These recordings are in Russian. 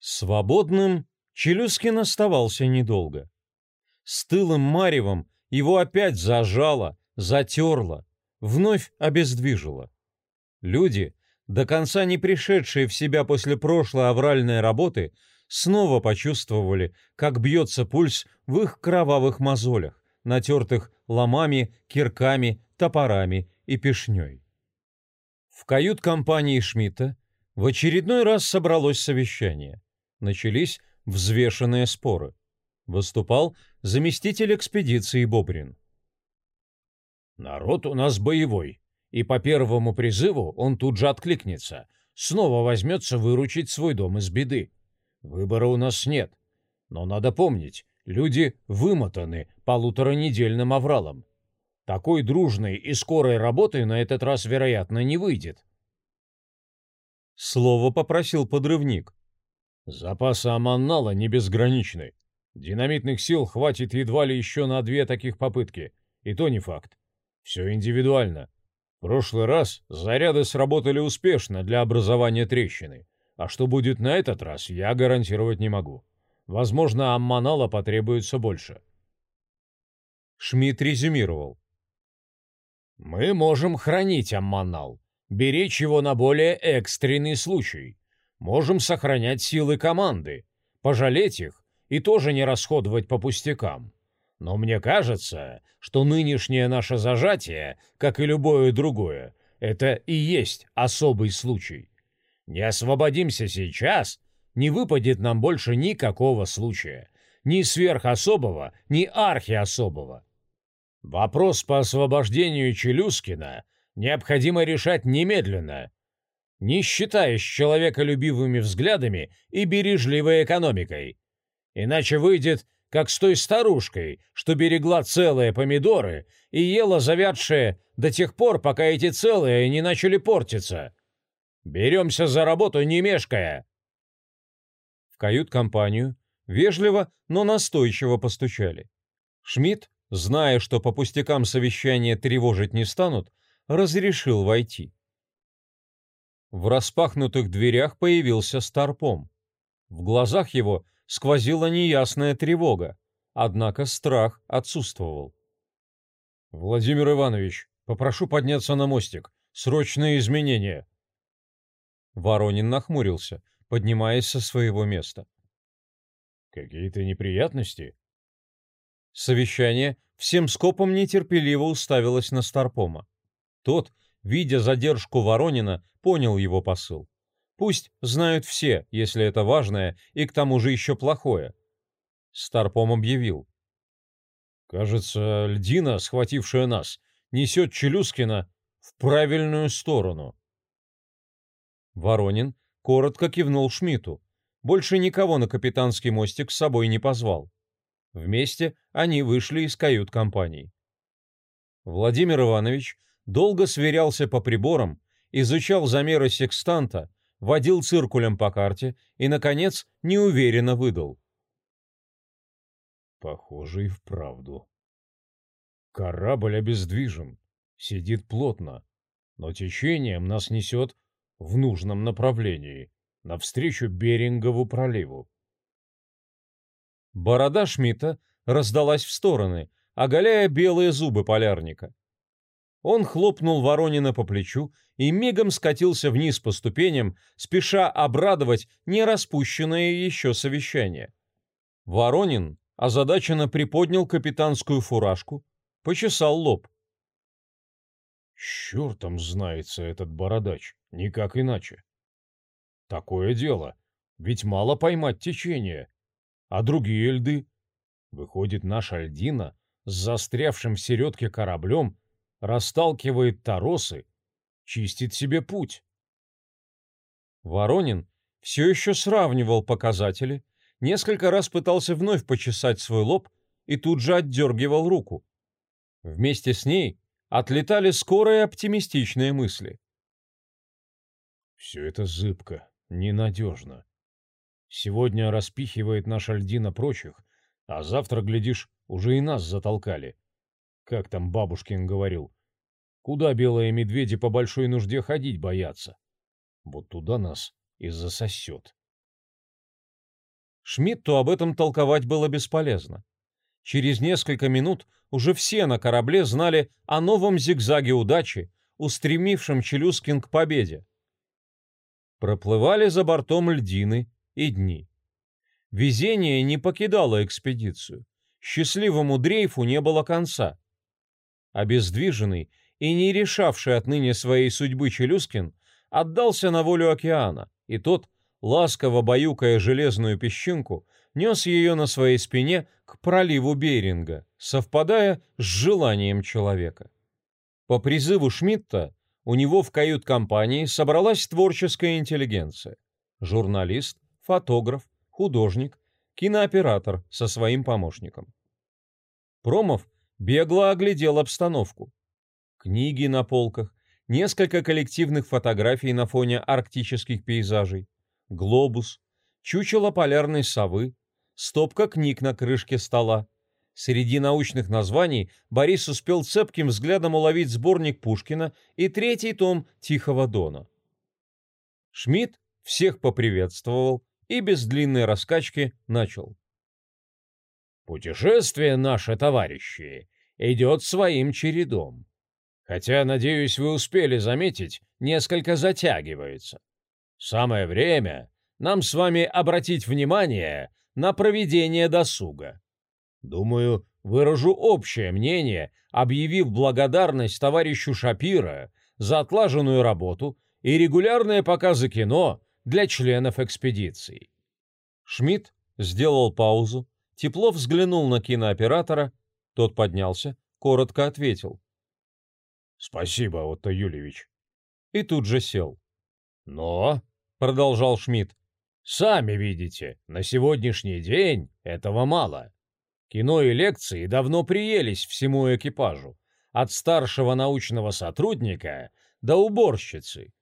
Свободным Челюскин оставался недолго. С тылым маревом его опять зажало, затерло, вновь обездвижило. Люди, до конца не пришедшие в себя после прошлой авральной работы, снова почувствовали, как бьется пульс в их кровавых мозолях, натертых ломами, кирками, топорами и пешней. В кают-компании Шмидта в очередной раз собралось совещание. Начались взвешенные споры. Выступал заместитель экспедиции Бобрин. «Народ у нас боевой, и по первому призыву он тут же откликнется, снова возьмется выручить свой дом из беды. Выбора у нас нет, но надо помнить, люди вымотаны полуторанедельным авралом. Такой дружной и скорой работы на этот раз, вероятно, не выйдет. Слово попросил подрывник. Запасы Аманнала не безграничны. Динамитных сил хватит едва ли еще на две таких попытки. И то не факт. Все индивидуально. В прошлый раз заряды сработали успешно для образования трещины. А что будет на этот раз, я гарантировать не могу. Возможно, аммонала потребуется больше. Шмидт резюмировал. Мы можем хранить аммонал, беречь его на более экстренный случай. Можем сохранять силы команды, пожалеть их и тоже не расходовать по пустякам. Но мне кажется, что нынешнее наше зажатие, как и любое другое, это и есть особый случай. Не освободимся сейчас, не выпадет нам больше никакого случая. Ни сверхособого, ни архиособого. Вопрос по освобождению Челюскина необходимо решать немедленно, не считаясь человеколюбивыми взглядами и бережливой экономикой. Иначе выйдет, как с той старушкой, что берегла целые помидоры и ела завядшие до тех пор, пока эти целые не начали портиться. Беремся за работу, не мешкая!» В кают-компанию вежливо, но настойчиво постучали. Шмидт, зная, что по пустякам совещания тревожить не станут, разрешил войти. В распахнутых дверях появился Старпом. В глазах его сквозила неясная тревога, однако страх отсутствовал. «Владимир Иванович, попрошу подняться на мостик. Срочные изменения!» Воронин нахмурился, поднимаясь со своего места. «Какие-то неприятности?» Совещание всем скопом нетерпеливо уставилось на Старпома. Тот, видя задержку Воронина, понял его посыл. Пусть знают все, если это важное и к тому же еще плохое. Старпом объявил. «Кажется, льдина, схватившая нас, несет Челюскина в правильную сторону». Воронин коротко кивнул Шмиту. Больше никого на капитанский мостик с собой не позвал. Вместе они вышли из кают-компаний. Владимир Иванович долго сверялся по приборам, изучал замеры секстанта, водил циркулем по карте и, наконец, неуверенно выдал. Похоже и вправду. Корабль обездвижен, сидит плотно, но течением нас несет в нужном направлении, навстречу Берингову проливу. Борода Шмидта раздалась в стороны, оголяя белые зубы полярника. Он хлопнул Воронина по плечу и мигом скатился вниз по ступеням, спеша обрадовать нераспущенное еще совещание. Воронин озадаченно приподнял капитанскую фуражку, почесал лоб. Чертом знается этот бородач, никак иначе. Такое дело, ведь мало поймать течение. А другие льды? Выходит, наша льдина с застрявшим в середке кораблем расталкивает торосы, чистит себе путь. Воронин все еще сравнивал показатели, несколько раз пытался вновь почесать свой лоб и тут же отдергивал руку. Вместе с ней отлетали скорые оптимистичные мысли. Все это зыбко, ненадежно. Сегодня распихивает наша льдина прочих, а завтра, глядишь, уже и нас затолкали. Как там бабушкин говорил, куда белые медведи по большой нужде ходить боятся? Вот туда нас и засосет. Шмидту об этом толковать было бесполезно. Через несколько минут уже все на корабле знали о новом зигзаге удачи, устремившем Челюскин к победе. Проплывали за бортом льдины и дни. Везение не покидало экспедицию. Счастливому дрейфу не было конца. Обездвиженный и не решавший отныне своей судьбы Челюскин отдался на волю океана, и тот, ласково баюкая железную песчинку, нес ее на своей спине к проливу Беринга, совпадая с желанием человека. По призыву Шмидта у него в кают-компании собралась творческая интеллигенция. Журналист, фотограф, художник, кинооператор со своим помощником. Промов бегло оглядел обстановку. Книги на полках, несколько коллективных фотографий на фоне арктических пейзажей, глобус, чучело полярной совы, стопка книг на крышке стола. Среди научных названий Борис успел цепким взглядом уловить сборник Пушкина и третий том Тихого Дона. Шмидт всех поприветствовал и без длинной раскачки начал. «Путешествие наше, товарищи, идет своим чередом. Хотя, надеюсь, вы успели заметить, несколько затягивается. Самое время нам с вами обратить внимание на проведение досуга. Думаю, выражу общее мнение, объявив благодарность товарищу Шапира за отлаженную работу и регулярные показы кино для членов экспедиции. Шмидт сделал паузу, тепло взглянул на кинооператора, тот поднялся, коротко ответил. «Спасибо, Отто Юлевич». И тут же сел. «Но», — продолжал Шмидт, Сами видите, на сегодняшний день этого мало. Кино и лекции давно приелись всему экипажу, от старшего научного сотрудника до уборщицы.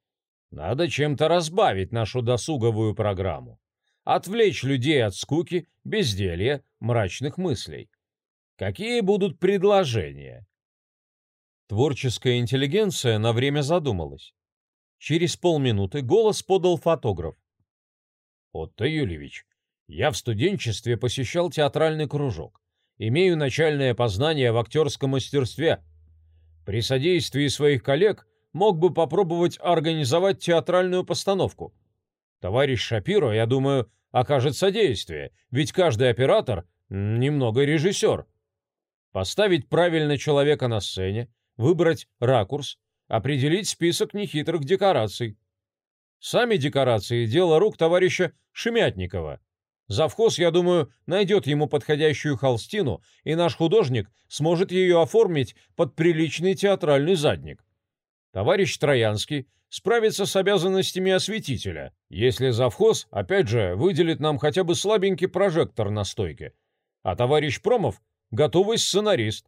Надо чем-то разбавить нашу досуговую программу, отвлечь людей от скуки, безделья, мрачных мыслей. Какие будут предложения? Творческая интеллигенция на время задумалась. Через полминуты голос подал фотограф. Отто Юлевич, я в студенчестве посещал театральный кружок. Имею начальное познание в актерском мастерстве. При содействии своих коллег мог бы попробовать организовать театральную постановку. Товарищ Шапиро, я думаю, окажет содействие, ведь каждый оператор немного режиссер. Поставить правильно человека на сцене, выбрать ракурс, определить список нехитрых декораций. Сами декорации – дело рук товарища Шемятникова. Завхоз, я думаю, найдет ему подходящую холстину, и наш художник сможет ее оформить под приличный театральный задник. Товарищ Троянский справится с обязанностями осветителя, если завхоз, опять же, выделит нам хотя бы слабенький прожектор на стойке. А товарищ Промов – готовый сценарист.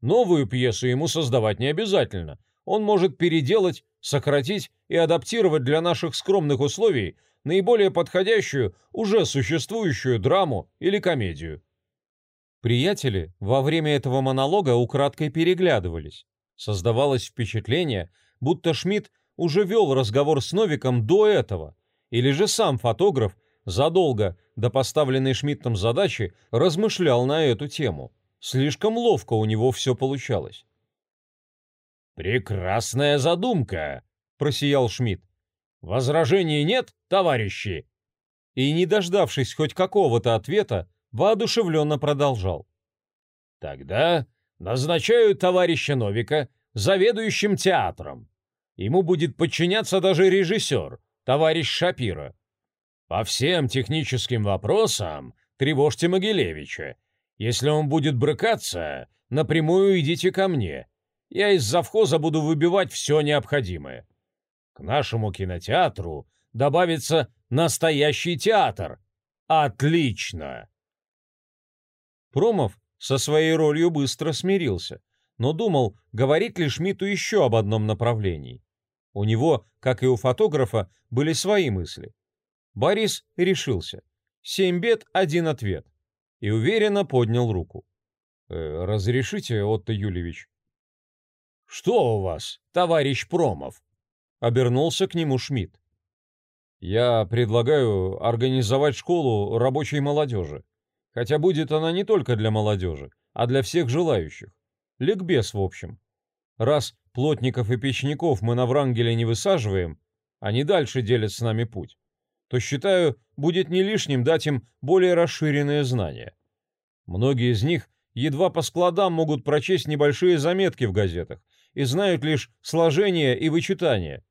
Новую пьесу ему создавать не обязательно. Он может переделать сократить и адаптировать для наших скромных условий наиболее подходящую, уже существующую драму или комедию. Приятели во время этого монолога украдкой переглядывались. Создавалось впечатление, будто Шмидт уже вел разговор с Новиком до этого, или же сам фотограф задолго до поставленной Шмидтом задачи размышлял на эту тему. Слишком ловко у него все получалось. «Прекрасная задумка!» — просиял Шмидт. «Возражений нет, товарищи?» И, не дождавшись хоть какого-то ответа, воодушевленно продолжал. «Тогда назначаю товарища Новика заведующим театром. Ему будет подчиняться даже режиссер, товарищ Шапира. По всем техническим вопросам тревожьте Могилевича. Если он будет брыкаться, напрямую идите ко мне я из завхоза буду выбивать все необходимое. К нашему кинотеатру добавится настоящий театр. Отлично! Промов со своей ролью быстро смирился, но думал, говорить ли Шмидту еще об одном направлении. У него, как и у фотографа, были свои мысли. Борис решился. Семь бед, один ответ. И уверенно поднял руку. «Э, «Разрешите, Отто Юлевич?» «Что у вас, товарищ Промов?» — обернулся к нему Шмидт. Я предлагаю организовать школу рабочей молодежи. Хотя будет она не только для молодежи, а для всех желающих. Ликбез, в общем. Раз плотников и печников мы на Врангеле не высаживаем, они дальше делят с нами путь, то, считаю, будет не лишним дать им более расширенные знания. Многие из них едва по складам могут прочесть небольшие заметки в газетах и знают лишь сложение и вычитание.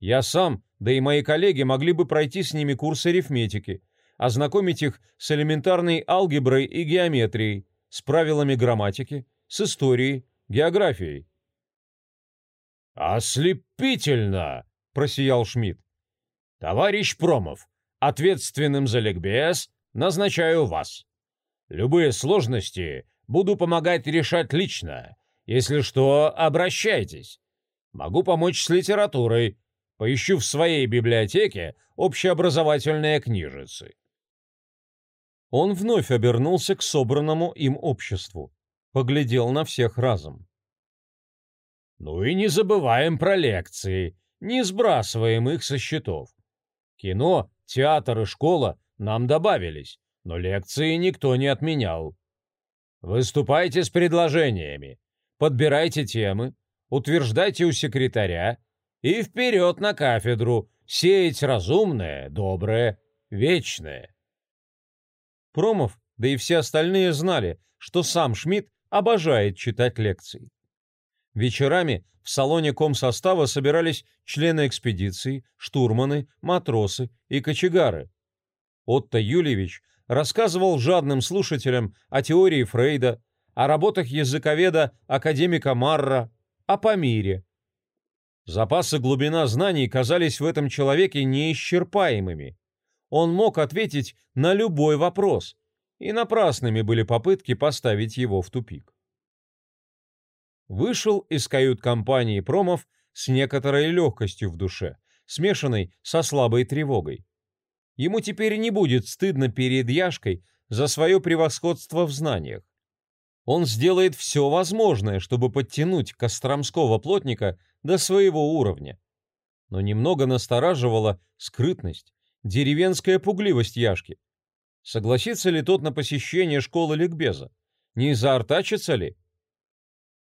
Я сам, да и мои коллеги могли бы пройти с ними курс арифметики, ознакомить их с элементарной алгеброй и геометрией, с правилами грамматики, с историей, географией. «Ослепительно!» — просиял Шмидт. «Товарищ Промов, ответственным за ликбез назначаю вас. Любые сложности буду помогать решать лично. Если что, обращайтесь. Могу помочь с литературой. Поищу в своей библиотеке общеобразовательные книжицы. Он вновь обернулся к собранному им обществу, поглядел на всех разом. Ну и не забываем про лекции, не сбрасываем их со счетов. Кино, театр и школа нам добавились, но лекции никто не отменял. Выступайте с предложениями, подбирайте темы, утверждайте у секретаря и вперед на кафедру сеять разумное, доброе, вечное. Промов, да и все остальные знали, что сам Шмидт обожает читать лекции. Вечерами в салоне комсостава собирались члены экспедиции, штурманы, матросы и кочегары. Отто Юлевич рассказывал жадным слушателям о теории Фрейда, о работах языковеда академика Марра, о Памире. Запасы глубина знаний казались в этом человеке неисчерпаемыми. Он мог ответить на любой вопрос, и напрасными были попытки поставить его в тупик. Вышел из кают-компании промов с некоторой легкостью в душе, смешанной со слабой тревогой. Ему теперь не будет стыдно перед Яшкой за свое превосходство в знаниях. Он сделает все возможное, чтобы подтянуть Костромского плотника до своего уровня. Но немного настораживала скрытность, деревенская пугливость Яшки. Согласится ли тот на посещение школы ликбеза? Не заортачится ли?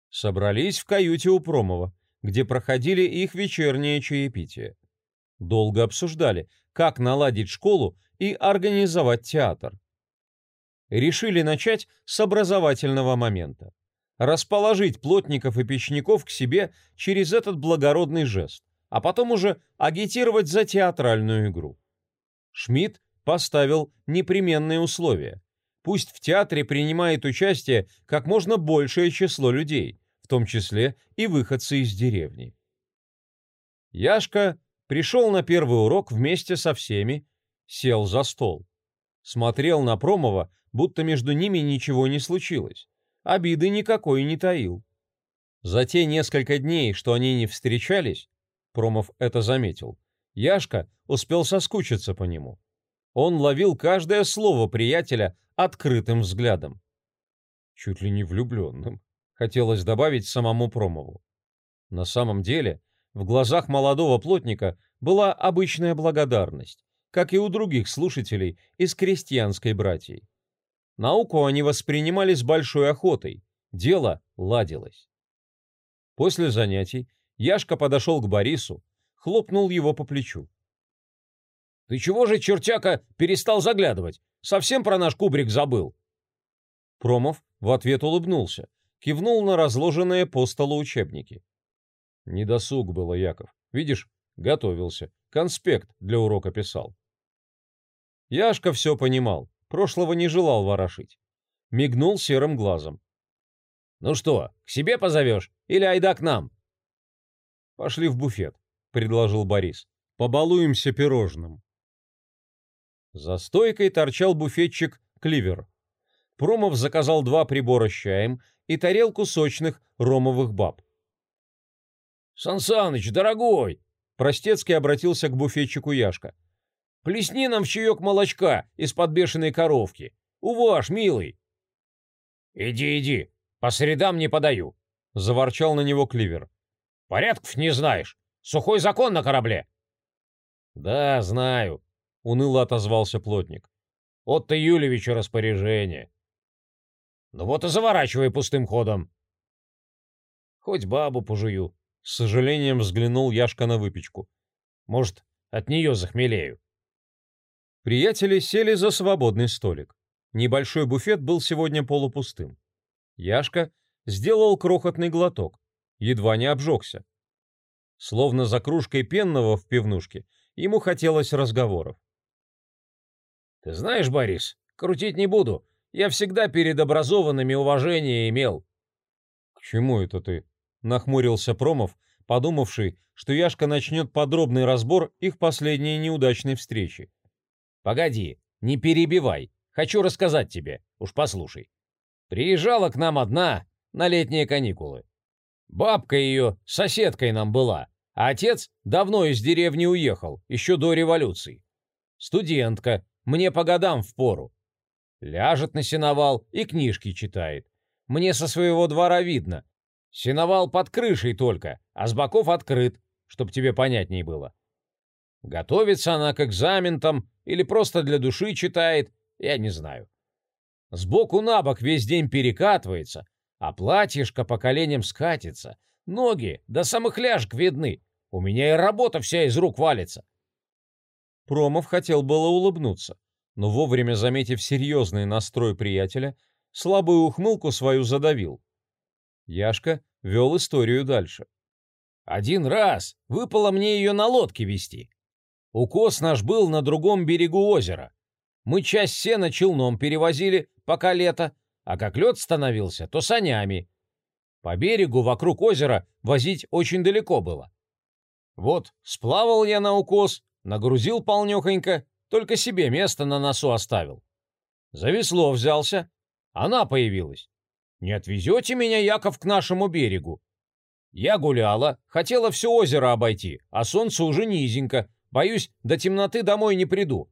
Собрались в каюте у Промова, где проходили их вечернее чаепитие. Долго обсуждали, как наладить школу и организовать театр. Решили начать с образовательного момента. Расположить плотников и печников к себе через этот благородный жест, а потом уже агитировать за театральную игру. Шмидт поставил непременные условия. Пусть в театре принимает участие как можно большее число людей, в том числе и выходцы из деревни. Яшка Пришел на первый урок вместе со всеми, сел за стол. Смотрел на Промова, будто между ними ничего не случилось. Обиды никакой не таил. За те несколько дней, что они не встречались, Промов это заметил, Яшка успел соскучиться по нему. Он ловил каждое слово приятеля открытым взглядом. Чуть ли не влюбленным, хотелось добавить самому Промову. На самом деле, в глазах молодого плотника была обычная благодарность, как и у других слушателей из крестьянской братьей. Науку они воспринимали с большой охотой, дело ладилось. После занятий Яшка подошел к Борису, хлопнул его по плечу. «Ты чего же, чертяка, перестал заглядывать? Совсем про наш кубрик забыл?» Промов в ответ улыбнулся, кивнул на разложенные по столу учебники. Не досуг было, Яков. Видишь, готовился. Конспект для урока писал. Яшка все понимал. Прошлого не желал ворошить. Мигнул серым глазом. «Ну что, к себе позовешь? Или айда к нам?» «Пошли в буфет», — предложил Борис. «Побалуемся пирожным». За стойкой торчал буфетчик Кливер. Промов заказал два прибора с чаем и тарелку сочных ромовых баб. «Сансаныч, дорогой!» Простецкий обратился к буфетчику Яшка. «Плесни нам в чаек молочка из-под бешеной коровки. Уваж, милый!» «Иди, иди, по средам не подаю!» — заворчал на него Кливер. «Порядков не знаешь. Сухой закон на корабле!» Да, знаю, уныло отозвался плотник. Отто Юлевичу распоряжение. Ну вот и заворачивай пустым ходом. Хоть бабу пожую. С сожалением взглянул Яшка на выпечку. Может, от нее захмелею. Приятели сели за свободный столик. Небольшой буфет был сегодня полупустым. Яшка сделал крохотный глоток, едва не обжегся. Словно за кружкой пенного в пивнушке, ему хотелось разговоров. «Ты знаешь, Борис, крутить не буду. Я всегда перед образованными уважение имел». «К чему это ты?» — нахмурился Промов, подумавший, что Яшка начнет подробный разбор их последней неудачной встречи. Погоди, не перебивай. Хочу рассказать тебе. Уж послушай. Приезжала к нам одна на летние каникулы. Бабка ее соседкой нам была, а отец давно из деревни уехал, еще до революции. Студентка, мне по годам впору. Ляжет на сеновал и книжки читает. Мне со своего двора видно. Сеновал под крышей только, а с боков открыт, чтоб тебе понятней было. Готовится она к экзаментам или просто для души читает, я не знаю. Сбоку на бок весь день перекатывается, а платьишко по коленям скатится, ноги до самых ляжек видны. У меня и работа вся из рук валится. Промов хотел было улыбнуться, но вовремя заметив серьезный настрой приятеля, слабую ухмылку свою задавил. Яшка вел историю дальше. Один раз выпало мне ее на лодке вести. Укос наш был на другом берегу озера. Мы часть сена челном перевозили, пока лето, а как лед становился, то санями. По берегу вокруг озера возить очень далеко было. Вот, сплавал я на укос, нагрузил полнёхонько, только себе место на носу оставил. За весло взялся, она появилась. Не отвезете меня, Яков, к нашему берегу? Я гуляла, хотела все озеро обойти, а солнце уже низенько, Боюсь, до темноты домой не приду.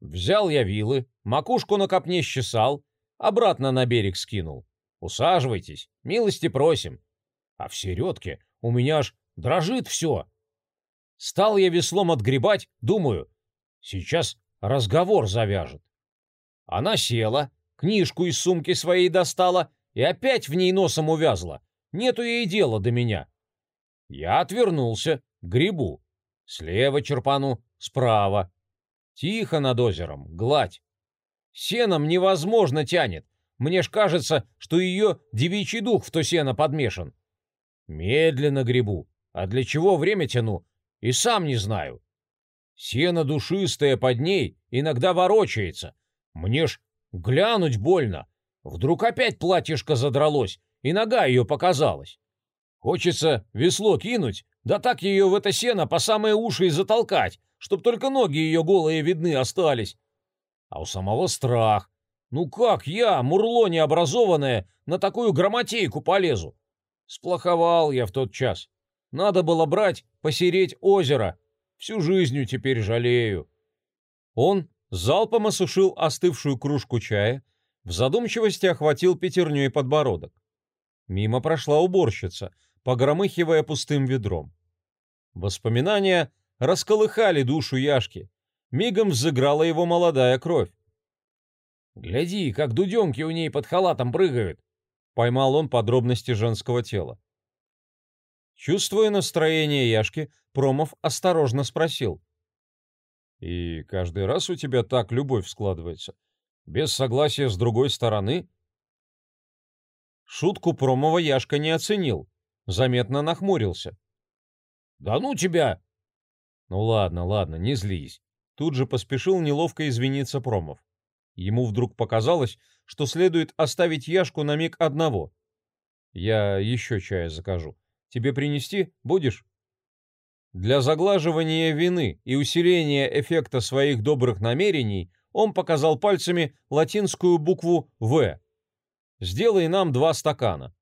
Взял я вилы, макушку на копне счесал, обратно на берег скинул. Усаживайтесь, милости просим. А в середке у меня аж дрожит все. Стал я веслом отгребать, думаю, сейчас разговор завяжет. Она села, книжку из сумки своей достала и опять в ней носом увязла. Нету ей дела до меня. Я отвернулся, грибу. Слева черпану, справа. Тихо над озером, гладь. Сеном невозможно тянет. Мне ж кажется, что ее девичий дух в то сено подмешан. Медленно гребу. А для чего время тяну? И сам не знаю. Сено душистое под ней иногда ворочается. Мне ж глянуть больно. Вдруг опять платьишко задралось, и нога ее показалась. Хочется весло кинуть, да так ее в это сено по самые уши и затолкать, чтоб только ноги ее голые видны остались. А у самого страх. Ну как я, мурло необразованное, на такую грамотейку полезу? Сплоховал я в тот час. Надо было брать, посереть озеро. Всю жизнью теперь жалею. Он залпом осушил остывшую кружку чая, в задумчивости охватил пятерней подбородок. Мимо прошла уборщица, погромыхивая пустым ведром. Воспоминания расколыхали душу Яшки. Мигом взыграла его молодая кровь. «Гляди, как дуденки у ней под халатом прыгают!» Поймал он подробности женского тела. Чувствуя настроение Яшки, Промов осторожно спросил. «И каждый раз у тебя так любовь складывается? Без согласия с другой стороны?» Шутку Промова Яшка не оценил, заметно нахмурился. «Да ну тебя!» «Ну ладно, ладно, не злись». Тут же поспешил неловко извиниться Промов. Ему вдруг показалось, что следует оставить Яшку на миг одного. «Я еще чая закажу. Тебе принести? Будешь?» Для заглаживания вины и усиления эффекта своих добрых намерений он показал пальцами латинскую букву «В». «Сделай нам два стакана».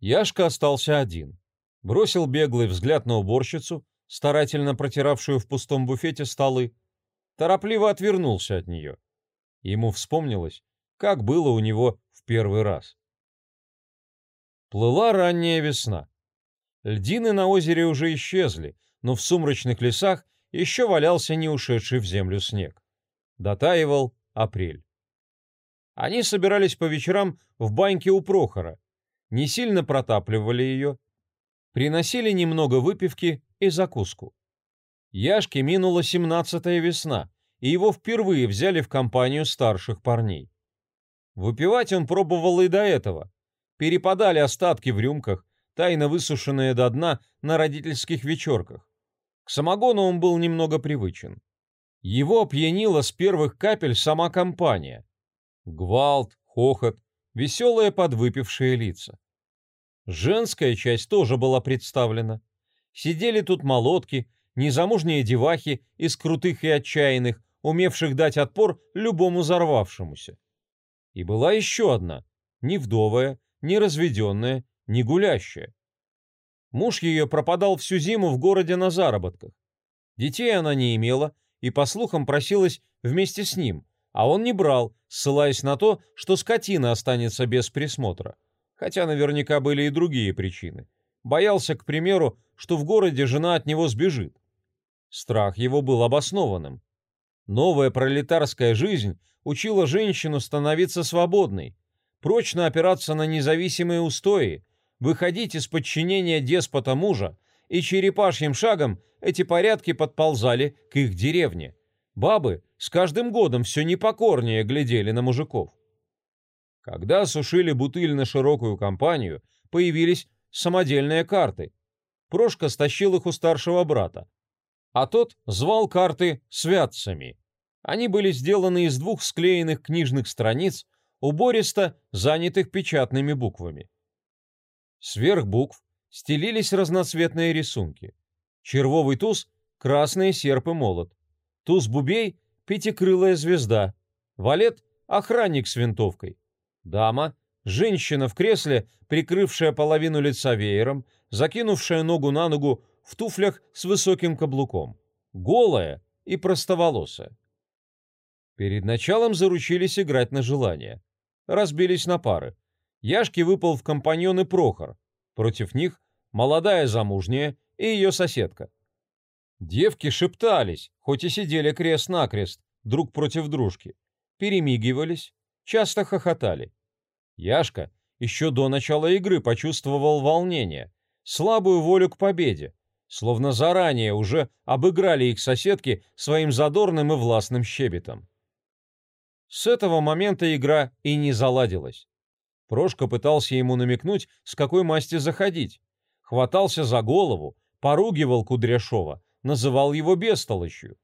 Яшка остался один бросил беглый взгляд на уборщицу, старательно протиравшую в пустом буфете столы, торопливо отвернулся от нее. Ему вспомнилось, как было у него в первый раз. Плыла ранняя весна. Льдины на озере уже исчезли, но в сумрачных лесах еще валялся не ушедший в землю снег. Дотаивал апрель. Они собирались по вечерам в баньке у Прохора, не сильно протапливали ее, приносили немного выпивки и закуску. Яшке минула семнадцатая весна, и его впервые взяли в компанию старших парней. Выпивать он пробовал и до этого. Перепадали остатки в рюмках, тайно высушенные до дна на родительских вечерках. К самогону он был немного привычен. Его опьянила с первых капель сама компания. Гвалт, хохот, веселые подвыпившие лица. Женская часть тоже была представлена. Сидели тут молотки, незамужние девахи из крутых и отчаянных, умевших дать отпор любому взорвавшемуся. И была еще одна, не вдовая, не разведенная, не гулящая. Муж ее пропадал всю зиму в городе на заработках. Детей она не имела и, по слухам, просилась вместе с ним, а он не брал, ссылаясь на то, что скотина останется без присмотра. Хотя наверняка были и другие причины. Боялся, к примеру, что в городе жена от него сбежит. Страх его был обоснованным. Новая пролетарская жизнь учила женщину становиться свободной, прочно опираться на независимые устои, выходить из подчинения деспота мужа, и черепашьим шагом эти порядки подползали к их деревне. Бабы с каждым годом все непокорнее глядели на мужиков. Когда осушили бутыль на широкую компанию, появились самодельные карты. Прошка стащил их у старшего брата, а тот звал карты святцами. Они были сделаны из двух склеенных книжных страниц, убористо занятых печатными буквами. Сверх букв стелились разноцветные рисунки. Червовый туз — красный серп и молот. Туз бубей — пятикрылая звезда. Валет — охранник с винтовкой. Дама — женщина в кресле, прикрывшая половину лица веером, закинувшая ногу на ногу в туфлях с высоким каблуком. Голая и простоволосая. Перед началом заручились играть на желание. Разбились на пары. Яшке выпал в компаньоны Прохор. Против них молодая замужняя и ее соседка. Девки шептались, хоть и сидели крест-накрест, друг против дружки. Перемигивались, часто хохотали. Яшка еще до начала игры почувствовал волнение, слабую волю к победе, словно заранее уже обыграли их соседки своим задорным и властным щебетом. С этого момента игра и не заладилась. Прошка пытался ему намекнуть, с какой масти заходить. Хватался за голову, поругивал Кудряшова, называл его бестолочью.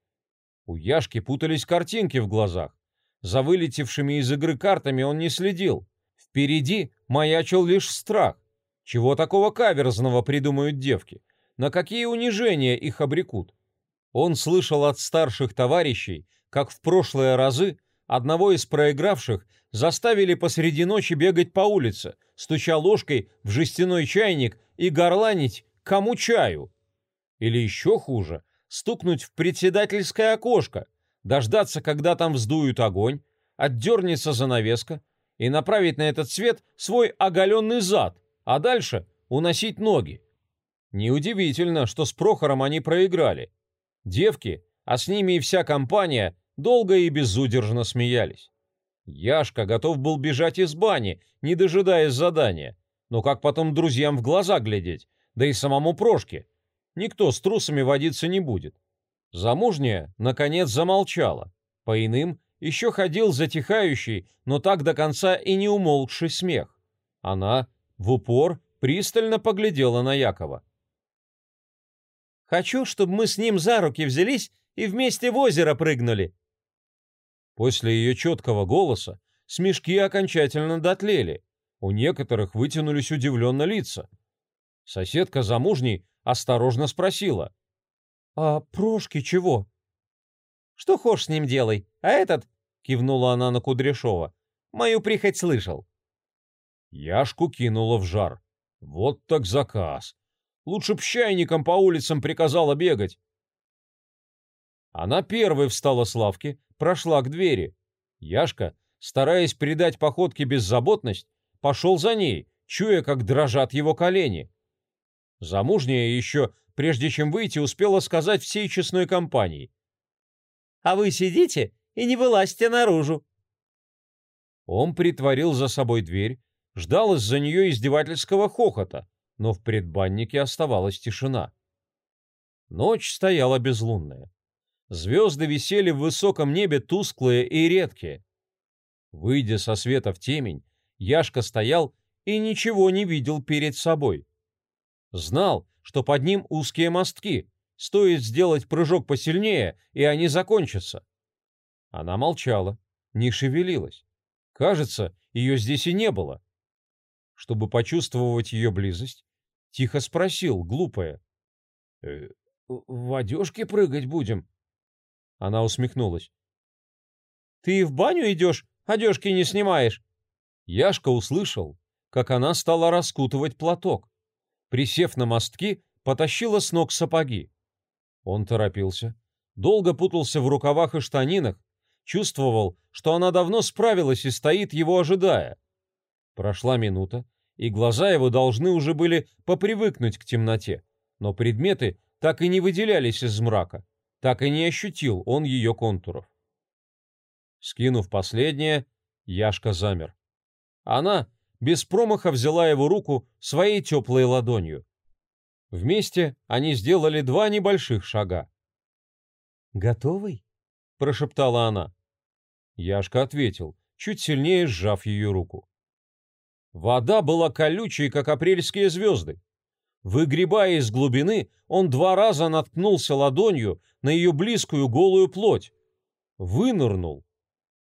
У Яшки путались картинки в глазах. За вылетевшими из игры картами он не следил. Впереди маячил лишь страх. Чего такого каверзного придумают девки? На какие унижения их обрекут? Он слышал от старших товарищей, как в прошлые разы Одного из проигравших заставили посреди ночи бегать по улице, стуча ложкой в жестяной чайник и горланить «Кому чаю?». Или еще хуже, стукнуть в председательское окошко, дождаться, когда там вздуют огонь, отдернется занавеска и направить на этот свет свой оголенный зад, а дальше уносить ноги. Неудивительно, что с Прохором они проиграли. Девки, а с ними и вся компания, долго и безудержно смеялись. Яшка готов был бежать из бани, не дожидаясь задания. Но как потом друзьям в глаза глядеть, да и самому Прошке? Никто с трусами водиться не будет. Замужняя, наконец, замолчала. По иным еще ходил затихающий, но так до конца и не умолкший смех. Она в упор пристально поглядела на Якова. «Хочу, чтобы мы с ним за руки взялись и вместе в озеро прыгнули», После ее четкого голоса смешки окончательно дотлели. У некоторых вытянулись удивленно лица. Соседка замужней осторожно спросила. «А Прошки чего?» «Что хочешь с ним делай, а этот...» — кивнула она на Кудряшова. «Мою прихоть слышал». Яшку кинула в жар. Вот так заказ. Лучше б чайником по улицам приказала бегать. Она первой встала с лавки, прошла к двери. Яшка, стараясь придать походке беззаботность, пошел за ней, чуя, как дрожат его колени. Замужняя еще прежде чем выйти, успела сказать всей честной компании. «А вы сидите и не вылазьте наружу». Он притворил за собой дверь, ждал из-за нее издевательского хохота, но в предбаннике оставалась тишина. Ночь стояла безлунная. Звезды висели в высоком небе тусклые и редкие. Выйдя со света в темень, Яшка стоял и ничего не видел перед собой. Знал, что под ним узкие мостки, стоит сделать прыжок посильнее, и они закончатся. Она молчала, не шевелилась. Кажется, ее здесь и не было. Чтобы почувствовать ее близость, тихо спросил, глупая. «Э, «В одежке прыгать будем?» Она усмехнулась. «Ты в баню идешь, одежки не снимаешь?» Яшка услышал, как она стала раскутывать платок. Присев на мостки, потащила с ног сапоги. Он торопился, долго путался в рукавах и штанинах, чувствовал, что она давно справилась и стоит его ожидая. Прошла минута, и глаза его должны уже были попривыкнуть к темноте, но предметы так и не выделялись из мрака так и не ощутил он ее контуров. Скинув последнее, Яшка замер. Она без промаха взяла его руку своей теплой ладонью. Вместе они сделали два небольших шага. «Готовый?» — прошептала она. Яшка ответил, чуть сильнее сжав ее руку. Вода была колючей, как апрельские звезды. Выгребая из глубины, он два раза наткнулся ладонью на ее близкую голую плоть. Вынырнул.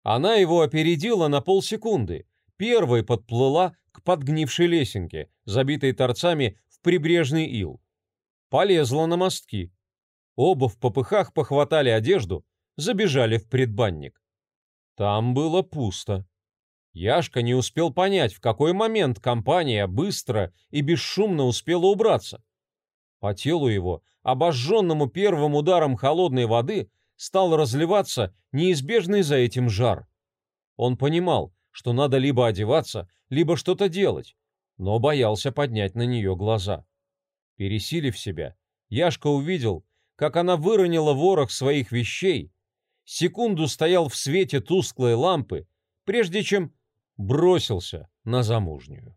Она его опередила на полсекунды. Первой подплыла к подгнившей лесенке, забитой торцами в прибрежный ил. Полезла на мостки. Оба в попыхах похватали одежду, забежали в предбанник. Там было пусто. Яшка не успел понять, в какой момент компания быстро и бесшумно успела убраться. По телу его, обожженному первым ударом холодной воды, стал разливаться неизбежный за этим жар. Он понимал, что надо либо одеваться, либо что-то делать, но боялся поднять на нее глаза. Пересилив себя, Яшка увидел, как она выронила ворох своих вещей, секунду стоял в свете тусклой лампы, прежде чем бросился на замужнюю.